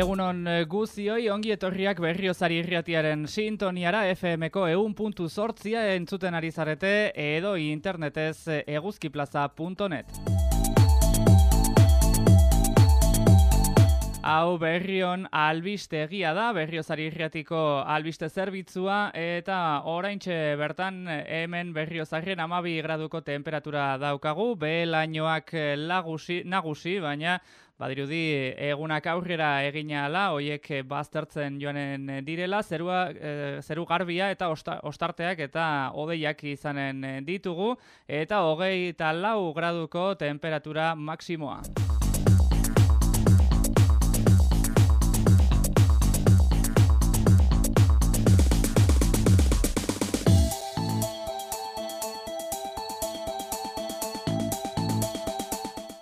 Egunon eh, guzioi, ongi etorriak berriozari irriatiaren sintoniara FM-ko eun puntu sortzia entzuten ari zarete edo internetez eh, eguzkiplaza.net. Hau berrion albiste egia da, berriozari irriatiko albiste zerbitzua, eta oraintxe bertan hemen berriozarren amabi graduko temperatura daukagu, behelainoak lagusi, nagusi, baina badirudi egunak aurrera egina ala, hoiek baztertzen joanen direla, zerua, e, zeru garbia eta ostarteak eta odeiak izanen ditugu, eta hogei eta lau graduko temperatura maksimoa.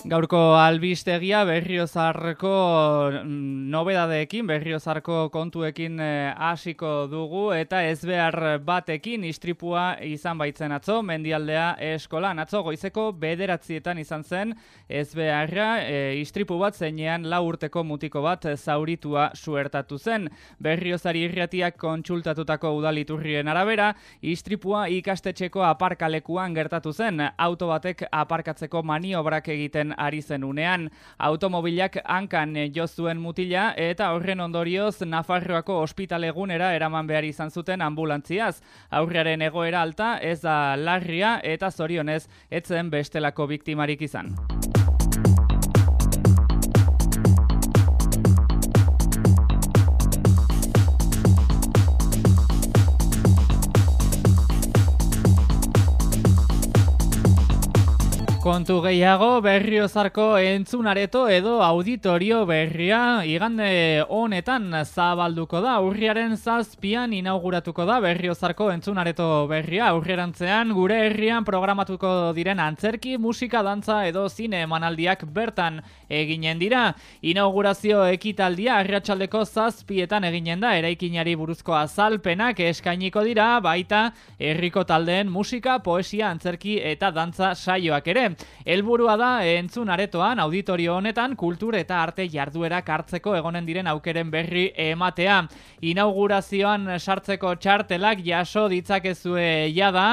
Gaurko albistegia berriozarko mm, nobedadeekin, berriozarko kontuekin eh, hasiko dugu eta ez behar batekin istripua izan baitzen atzo, mendialdea eskolan. Atzo goizeko bederatzietan izan zen ez beharra e, istripu bat zeinean lau urteko mutiko bat zauritua suertatu zen. Berriozari irratiak kontsultatutako udaliturrien arabera, istripua ikastetxeko aparkalekuan gertatu zen. Auto batek aparkatzeko maniobrak egiten ari zen unean. Automobilak hankan jo zuen mutila eta horren ondorioz Nafarroako ospitalegunera eraman behar izan zuten ambulantziaz. Aurrearen egoera alta ez da larria eta zorionez etzen bestelako biktimarik izan. Kontu gehiago berriozarko entzunareto edo auditorio berria igande honetan zabalduko da. Urriaren zazpian inauguratuko da berriozarko entzunareto berria. Urrierantzean gure herrian programatuko diren antzerki, musika, dantza edo zine emanaldiak bertan eginen dira. Inaugurazio ekitaldia arratsaldeko zazpietan eginen da. Eraikinari buruzko azalpenak eskainiko dira baita herriko taldeen musika, poesia, antzerki eta dantza saioak ere. Helburua da entzun aretoan auditorio honetan kultur eta arte jarduerak hartzeko egonen diren aukeren berri ematea. Inaugurazioan sartzeko txartelak jaso ditzakezue jada,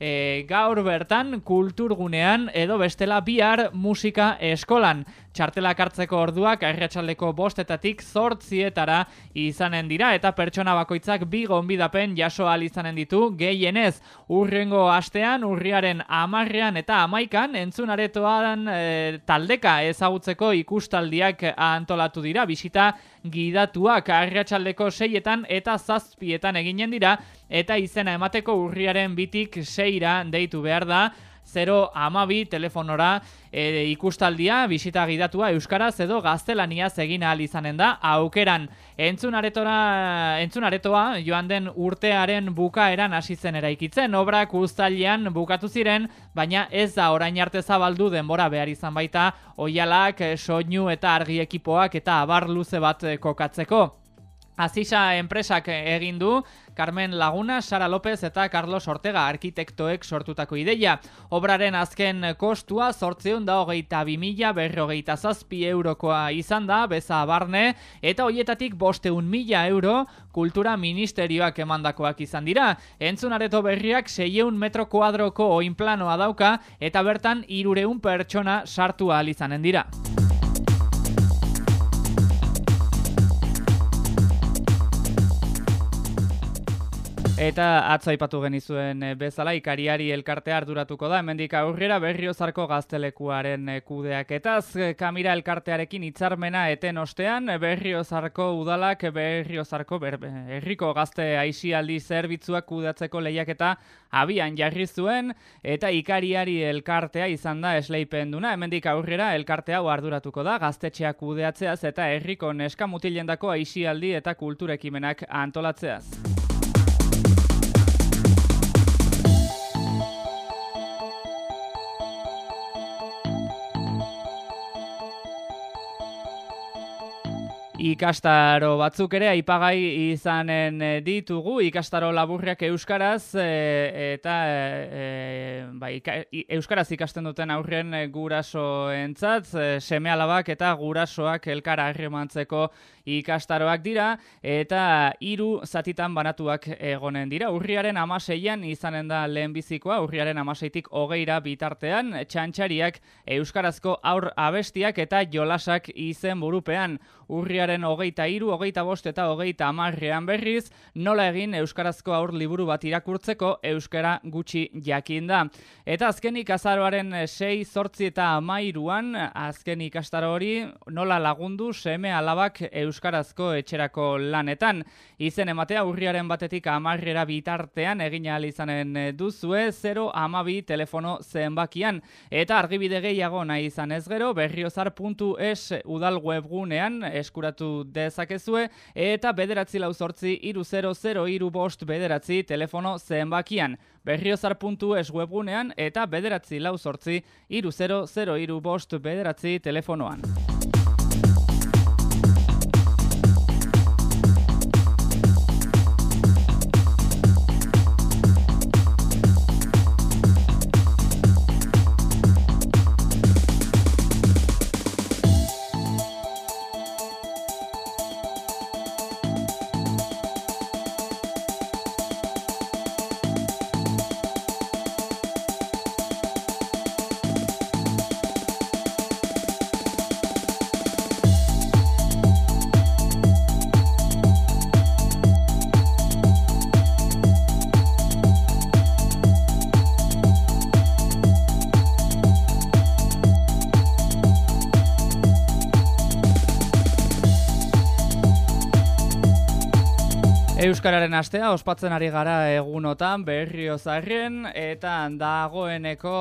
e, gaur bertan kulturgunean edo bestela bihar musika eskolan. Txartelak hartzeko orduak arratsaldeko bostetatik zortzietara izanen dira eta pertsona bakoitzak bi gonbidapen jaso al izanen ditu gehienez. Urrengo astean, urriaren amarrean eta amaikan entzunaretoan e, taldeka ezagutzeko ikustaldiak antolatu dira. Bisita gidatuak arratsaldeko seietan eta zazpietan eginen dira eta izena emateko urriaren bitik seira deitu behar da 0 amabi telefonora e, ikustaldia, bisita gidatua Euskaraz edo gaztelaniaz egin ahal izanen da, aukeran entzunaretora, entzunaretoa joan den urtearen bukaeran hasi zen eraikitzen, obrak ustalian bukatu ziren, baina ez da orain arte zabaldu denbora behar izan baita, oialak, soinu eta argi ekipoak eta abar luze bat kokatzeko. Azisa enpresak egin du, Carmen Laguna, Sara López eta Carlos Ortega arkitektoek sortutako ideia. Obraren azken kostua sortzeun da hogeita bimila berrogeita zazpi eurokoa izan da, beza barne, eta hoietatik bosteun mila euro kultura ministerioak emandakoak izan dira. Entzunareto berriak seieun metro kuadroko oinplanoa dauka, eta bertan irureun pertsona sartua alizanen dira. Eta atzo aipatu genizuen eh, bezala ikariari elkartea arduratuko da, hemendik aurrera berriozarko gaztelekuaren eh, kudeaketaz. Kamira elkartearekin hitzarmena eten ostean, berriozarko udalak berriozarko ber, herriko gazte aixialdi zerbitzuak kudeatzeko lehiaketa abian jarri zuen, eta ikariari elkartea izan da esleipen duna. Hemendik aurrera elkartea arduratuko da, gaztetxeak kudeatzeaz eta herriko neska mutilendako aixialdi eta kulturekimenak antolatzeaz. Ikastaro batzuk ere aipagai izanen eh, ditugu, ikastaro laburriak euskaraz e, eta e, ba, euskaraz ikasten duten aurren guraso entzat, e, seme alabak eta gurasoak elkara harremantzeko ikastaroak dira eta hiru zatitan banatuak egonen dira. Urriaren amaseian izanen da lehenbizikoa, urriaren amaseitik hogeira bitartean, txantxariak euskarazko aur abestiak eta jolasak izen burupean. Urriaren hogeita iru, hogeita bost eta hogeita amarrean berriz, nola egin Euskarazko aur liburu bat irakurtzeko Euskara gutxi jakin da. Eta azkenik azaroaren sei, zortzi eta amairuan, azkenik astaro hori, nola lagundu seme alabak Euskarazko etxerako lanetan. Izen ematea urriaren batetik amarrera bitartean egin izanen duzue, 0 amabi telefono zenbakian. Eta argibide gehiago nahi izan ez gero, berriozar.es udal webgunean eskuratu dezakezue eta bederatzi lau sortzi iru 0 iru bost bederatzi telefono zenbakian. Berriozar.es webgunean eta bederatzi lau sortzi iru 0 iru bost bederatzi telefonoan. Euskararen astea ospatzen ari gara egunotan berrio zarren eta dagoeneko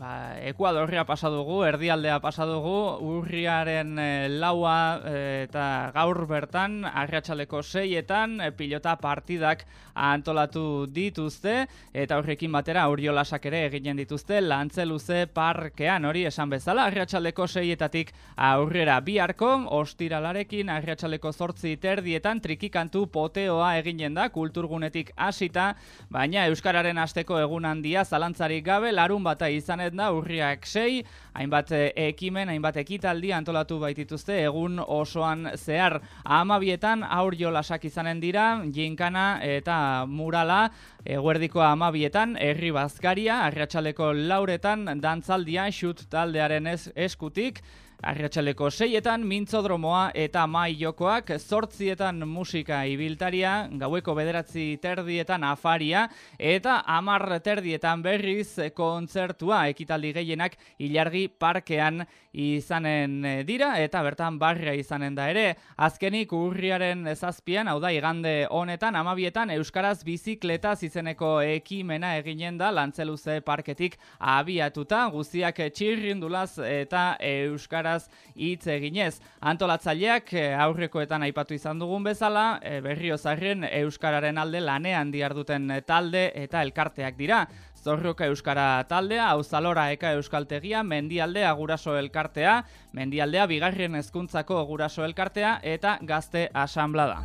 ba, Ekuadorria pasadugu, erdialdea pasadugu, urriaren e, laua eh, eta gaur bertan, arriatxaleko seietan, e, pilota partidak antolatu dituzte eta horrekin batera auriolasak ere eginen dituzte lantzeluze parkean. Hori esan bezala, arriatxaleko seietatik aurrera biharko, ostiralarekin arriatxaleko zortzi terdietan trikikantu poteoa eginen da kulturgunetik hasita, baina euskararen asteko egun handia zalantzarik gabe larun bata izanet da urriak sei, hainbat eh, ekimen, hainbat ekitaldi antolatu baitituzte egun osoan zehar. Amabietan aur jolasak izanen dira, jinkana eta murala, eguerdiko amabietan, herri bazkaria, arratsaleko lauretan, dantzaldia, xut taldearen eskutik, Arratxaleko seietan, mintzodromoa eta mai jokoak, zortzietan musika ibiltaria, gaueko bederatzi terdietan afaria, eta amar terdietan berriz kontzertua ekitaldi gehienak ilargi parkean izanen dira, eta bertan barria izanen da ere. Azkenik urriaren zazpian, hau da, igande honetan, amabietan, Euskaraz bizikletaz izeneko ekimena eginen da, lantzeluze parketik abiatuta, guziak txirrindulaz eta Euskaraz hitz eginez. Antolatzaileak eh, aurrekoetan aipatu izan dugun bezala, e, berriozarren euskararen alde lanean diarduten talde eta elkarteak dira. Zorroka Euskara taldea, Auzalora Eka Euskaltegia, Mendialdea Guraso Elkartea, Mendialdea Bigarren Hezkuntzako Guraso Elkartea eta Gazte Asamblada.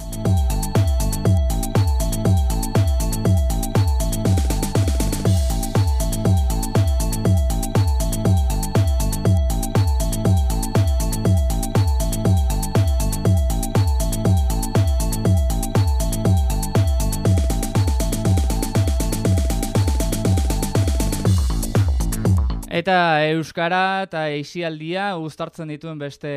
Eta Euskara eta Eixialdia uztartzen dituen beste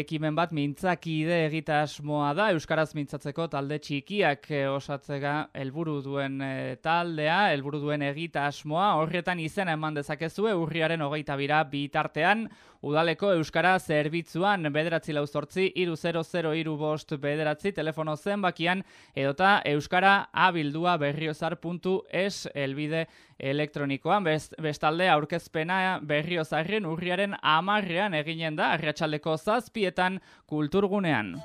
ekimen bat mintzakide egitasmoa da. Euskaraz mintzatzeko talde txikiak eh, osatzega helburu duen eh, taldea, helburu duen egitasmoa. Horretan izena eman dezakezue urriaren hogeita bira bitartean. Udaleko Euskara zerbitzuan bederatzi lauzortzi, iru 00 iru bost bederatzi, telefono zenbakian, edota Euskara abildua berriozar.es elbide elektronikoan. Best, bestalde aurkezpena berriozarren urriaren amarrean eginen da, arratsaldeko zazpietan kulturgunean.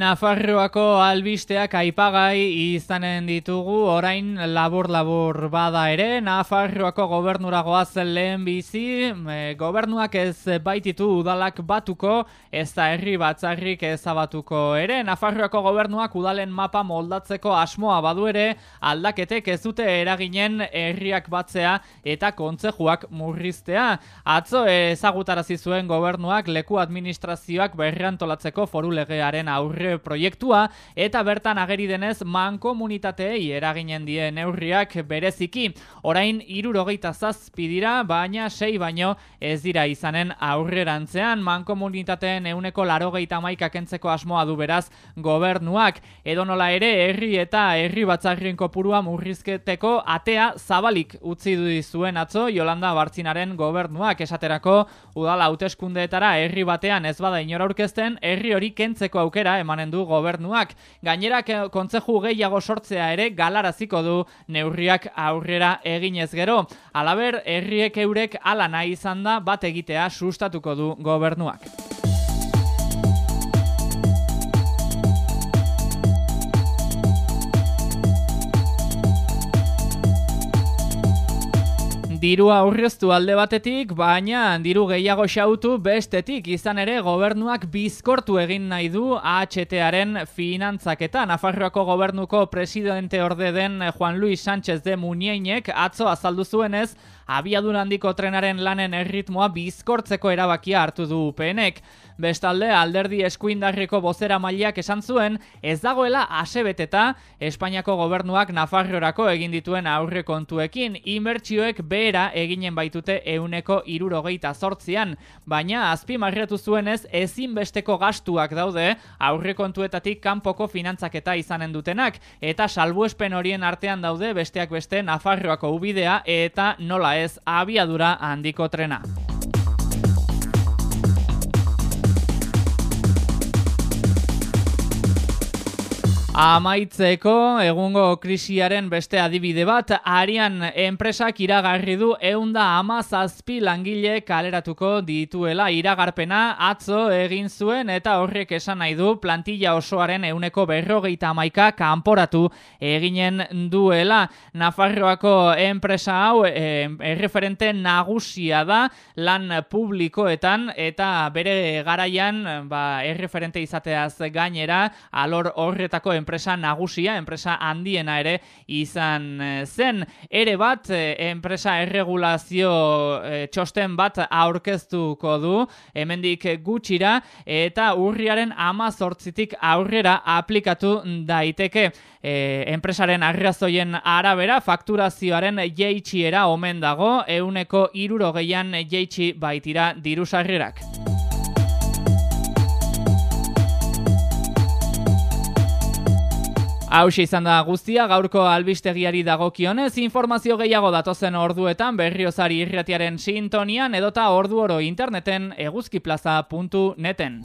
Nafarroako albisteak aipagai izanen ditugu, orain labur-labur bada ere, Nafarroako gobernuragoa zen lehen bizi, gobernuak ez baititu udalak batuko, ez da herri batzarrik ezabatuko ere, Nafarroako gobernuak udalen mapa moldatzeko asmoa badu ere, aldaketek ez dute eraginen herriak batzea eta kontzejuak murriztea. Atzo ezagutarazi zuen gobernuak leku administrazioak berreantolatzeko foru legearen aurre proiektua eta bertan ageri denez mankomunitateei eraginen die neurriak bereziki. Orain irurogeita zazpi dira, baina sei baino ez dira izanen aurrerantzean mankomunitateen euneko larogeita maikak entzeko asmoa du beraz gobernuak. Edo nola ere herri eta herri batzarrien kopurua murrizketeko atea zabalik utzi du zuen atzo Jolanda Bartzinaren gobernuak esaterako udala hauteskundeetara herri batean ez bada inora aurkezten herri hori kentzeko aukera emanen du gobernuak. Gainerak kontzeju gehiago sortzea ere galaraziko du neurriak aurrera eginez gero. Alaber, herriek eurek ala nahi izan da bat egitea sustatuko du gobernuak. Dirua aurreztu alde batetik, baina diru gehiago xautu bestetik izan ere gobernuak bizkortu egin nahi du AHTaren finantzaketa. Nafarroako gobernuko presidente orde den Juan Luis Sánchez de Muniainek atzo azaldu zuenez, abiadun handiko trenaren lanen erritmoa bizkortzeko erabakia hartu du UPNek. Bestalde, alderdi eskuindarriko bozera mailiak esan zuen, ez dagoela asebeteta Espainiako gobernuak Nafarroako egin dituen aurre kontuekin, inbertsioek behera eginen baitute euneko irurogeita sortzian, baina azpi marretu zuenez ezinbesteko gastuak daude aurre kontuetatik kanpoko finantzaketa izanen dutenak, eta salbuespen horien artean daude besteak beste Nafarroako ubidea eta nola ez abiadura handiko. Amaitzeko egungo krisiaren beste adibide bat, arian enpresak iragarri du eunda ama zazpi langile kaleratuko dituela iragarpena atzo egin zuen eta horrek esan nahi du plantilla osoaren euneko berrogeita amaika kanporatu eginen duela. Nafarroako enpresa hau e, erreferente nagusia da lan publikoetan eta bere garaian ba, erreferente izateaz gainera alor horretako enpresa nagusia, enpresa handiena ere izan eh, zen. Ere bat, eh, enpresa erregulazio eh, txosten bat aurkeztuko du, hemendik gutxira, eta urriaren ama zortzitik aurrera aplikatu daiteke. E, enpresaren arrazoien arabera, fakturazioaren jeitxiera omen dago, euneko irurogeian jeitxi baitira dirusarrerak. Hau izan da guztia gaurko albistegiari dagokionez informazio gehiago datozen orduetan berriozari irratiaren sintonian edota ordu oro interneten eguzkiplaza.neten.